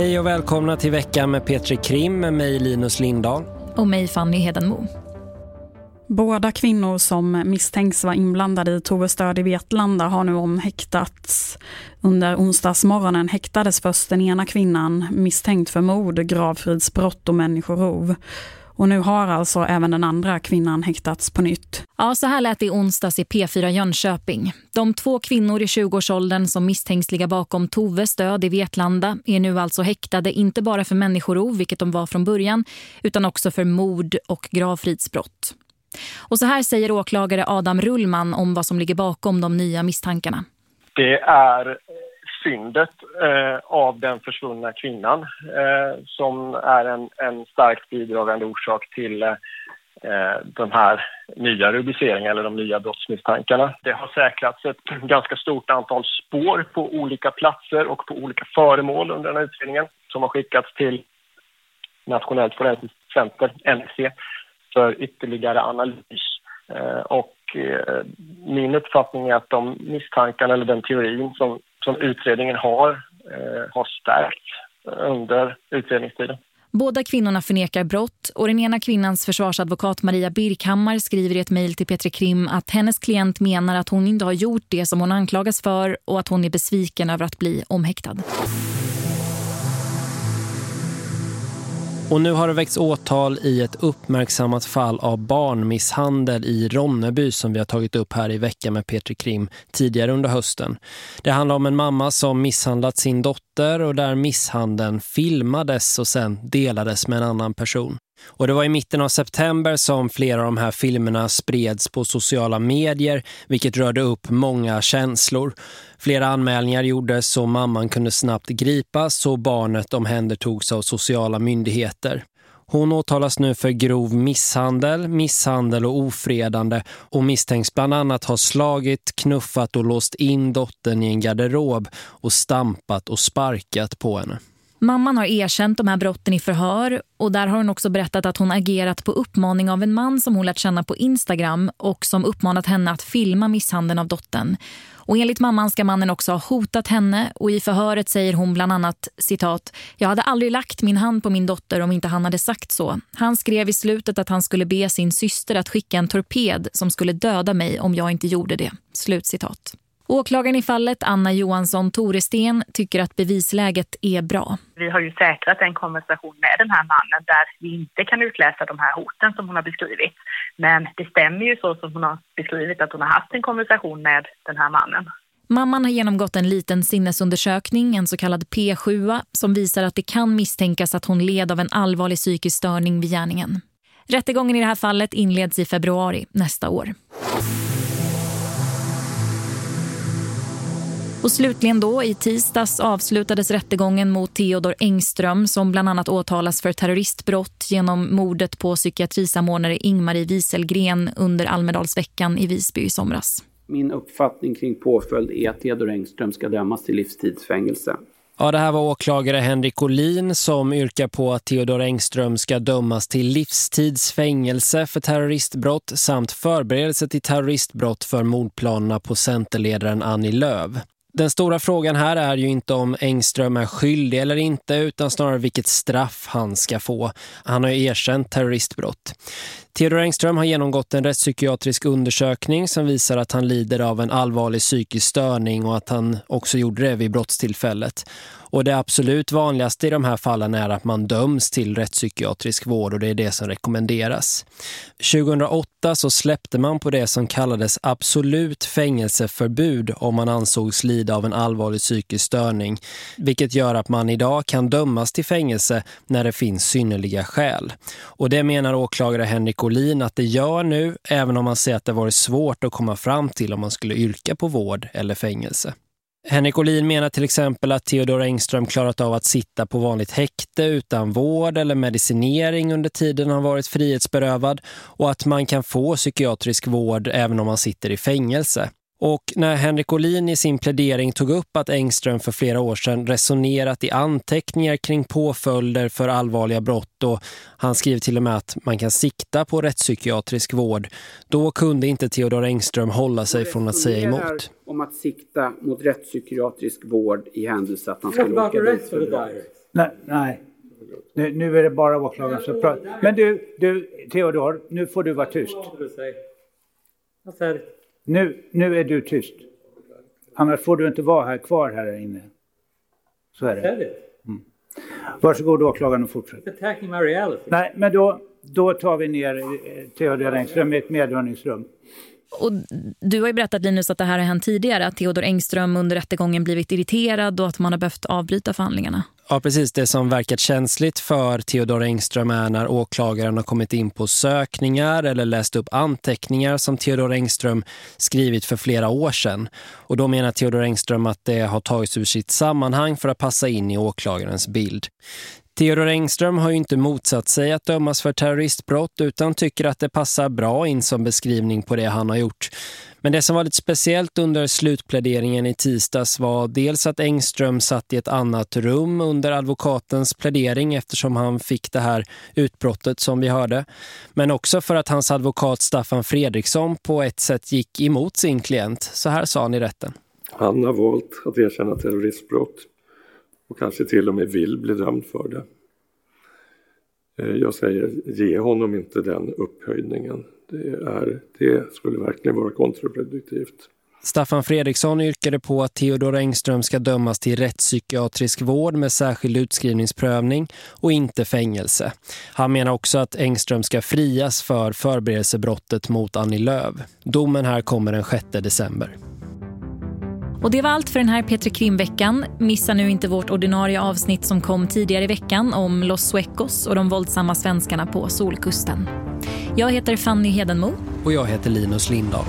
Hej och välkomna till veckan med Petri Krim med mig Linus Lindahl. Och mig Fanny Hedenmo. Båda kvinnor som misstänks vara inblandade i Tove Stöd i Vetlanda har nu omhäktats. Under onsdagsmorgonen häktades först den ena kvinnan misstänkt för mord, gravfridsbrott och människorov. Och nu har alltså även den andra kvinnan häktats på nytt. Ja, så här lät det onsdags i P4 Jönköping. De två kvinnor i 20-årsåldern som misstänks ligga bakom Toves död i Vetlanda är nu alltså häktade inte bara för människorov, vilket de var från början, utan också för mord och gravfridsbrott. Och så här säger åklagare Adam Rullman om vad som ligger bakom de nya misstankarna. Det är fyndet eh, av den försvunna kvinnan eh, som är en, en starkt bidragande orsak till eh, eh, de här nya rubriceringarna eller de nya brottsmisstankarna. Det har säkrats ett ganska stort antal spår på olika platser och på olika föremål under den här utredningen som har skickats till Nationellt forensiskt center, NFC, för ytterligare analys. Eh, och eh, min uppfattning är att de misstankarna eller den teorin som som utredningen har, eh, har stärkt under utredningstiden. Båda kvinnorna förnekar brott och den ena kvinnans försvarsadvokat Maria Birkhammar skriver i ett mejl till Petri Krim att hennes klient menar att hon inte har gjort det som hon anklagas för och att hon är besviken över att bli omhäktad. Och nu har det väckts åtal i ett uppmärksammat fall av barnmisshandel i Ronneby som vi har tagit upp här i veckan med Petri Krim tidigare under hösten. Det handlar om en mamma som misshandlat sin dotter och där misshandeln filmades och sen delades med en annan person. Och det var i mitten av september som flera av de här filmerna spreds på sociala medier vilket rörde upp många känslor. Flera anmälningar gjordes så mamman kunde snabbt gripas och barnet omhändertogs av sociala myndigheter. Hon åtalas nu för grov misshandel, misshandel och ofredande och misstänks bland annat ha slagit, knuffat och låst in dottern i en garderob och stampat och sparkat på henne. Mamman har erkänt de här brotten i förhör och där har hon också berättat att hon agerat på uppmaning av en man som hon lärt känna på Instagram och som uppmanat henne att filma misshandeln av dottern. Och enligt mamman ska mannen också ha hotat henne och i förhöret säger hon bland annat citat Jag hade aldrig lagt min hand på min dotter om inte han hade sagt så. Han skrev i slutet att han skulle be sin syster att skicka en torped som skulle döda mig om jag inte gjorde det. Slutcitat. Åklagaren i fallet, Anna Johansson Toresten, tycker att bevisläget är bra. Vi har ju säkrat en konversation med den här mannen där vi inte kan utläsa de här hoten som hon har beskrivit. Men det stämmer ju så som hon har beskrivit att hon har haft en konversation med den här mannen. Mamman har genomgått en liten sinnesundersökning, en så kallad P7, som visar att det kan misstänkas att hon led av en allvarlig psykisk störning vid gärningen. Rättegången i det här fallet inleds i februari nästa år. Och slutligen då, i tisdags avslutades rättegången mot Theodor Engström som bland annat åtalas för terroristbrott genom mordet på psykiatrisamordnare Ingmarie Wieselgren under Almedalsveckan i Visby i somras. Min uppfattning kring påföljd är att Theodor Engström ska dömas till livstidsfängelse. Ja, det här var åklagare Henrik Olin som yrkar på att Theodor Engström ska dömas till livstidsfängelse för terroristbrott samt förberedelse till terroristbrott för mordplanerna på centerledaren Annie Löv. Den stora frågan här är ju inte om Engström är skyldig eller inte utan snarare vilket straff han ska få. Han har ju erkänt terroristbrott. Theodor Engström har genomgått en rättspsykiatrisk undersökning som visar att han lider av en allvarlig psykisk störning och att han också gjorde det vid brottstillfället. Och det absolut vanligaste i de här fallen är att man döms till rättspsykiatrisk vård och det är det som rekommenderas. 2008 så släppte man på det som kallades absolut fängelseförbud om man ansågs lida av en allvarlig psykisk störning. Vilket gör att man idag kan dömas till fängelse när det finns synnerliga skäl. Och det menar åklagare Henrik Olin att det gör nu även om man ser att det varit svårt att komma fram till om man skulle yrka på vård eller fängelse. Henrik Olin menar till exempel att Theodor Engström klarat av att sitta på vanligt häkte utan vård eller medicinering under tiden han varit frihetsberövad och att man kan få psykiatrisk vård även om man sitter i fängelse. Och när Henrik Olin i sin plädering tog upp att Engström för flera år sedan resonerat i anteckningar kring påföljder för allvarliga brott och han skriver till och med att man kan sikta på rättspsykiatrisk vård, då kunde inte Theodor Engström hålla sig från att säga emot. om att sikta mot rättspsykiatrisk vård i händelse att han skulle åka dit för brott. Nej, nej. Nu, nu är det bara åklagaren som pratar. Men du, du, Theodor, nu får du vara tyst. Nu, nu är du tyst. Annars får du inte vara här kvar här inne. Så är det. Mm. Varsågod åklagaren och fortsätt. attacking my reality. Nej, men då, då tar vi ner eh, Theodor Engström i ett medhörningsrum. Och du har ju berättat Linus att det här har hänt tidigare, att Theodor Engström under rättegången blivit irriterad och att man har behövt avbryta förhandlingarna. Ja, precis. Det som verkat känsligt för Theodor Engström är när åklagaren har kommit in på sökningar eller läst upp anteckningar som Theodor Engström skrivit för flera år sedan. Och då menar Theodor Engström att det har tagits ur sitt sammanhang för att passa in i åklagarens bild. Theodor Engström har ju inte motsatt sig att dömas för terroristbrott utan tycker att det passar bra in som beskrivning på det han har gjort. Men det som var lite speciellt under slutpläderingen i tisdags var dels att Engström satt i ett annat rum under advokatens plädering eftersom han fick det här utbrottet som vi hörde. Men också för att hans advokat Staffan Fredriksson på ett sätt gick emot sin klient. Så här sa han i rätten. Han har valt att erkänna terroristbrott och kanske till och med vill bli dömd för det. Eh, jag säger, ge honom inte den upphöjningen. Det, är, det skulle verkligen vara kontraproduktivt. Staffan Fredriksson yrkade på att Theodor Engström ska dömas till rättspsykiatrisk vård med särskild utskrivningsprövning och inte fängelse. Han menar också att Engström ska frias för förberedelsebrottet mot Annie Löv. Domen här kommer den 6 december. Och det var allt för den här Petri Krim-veckan. Missa nu inte vårt ordinarie avsnitt som kom tidigare i veckan om Los Suecos och de våldsamma svenskarna på Solkusten. Jag heter Fanny Hedenmo. Och jag heter Linus Lindahl.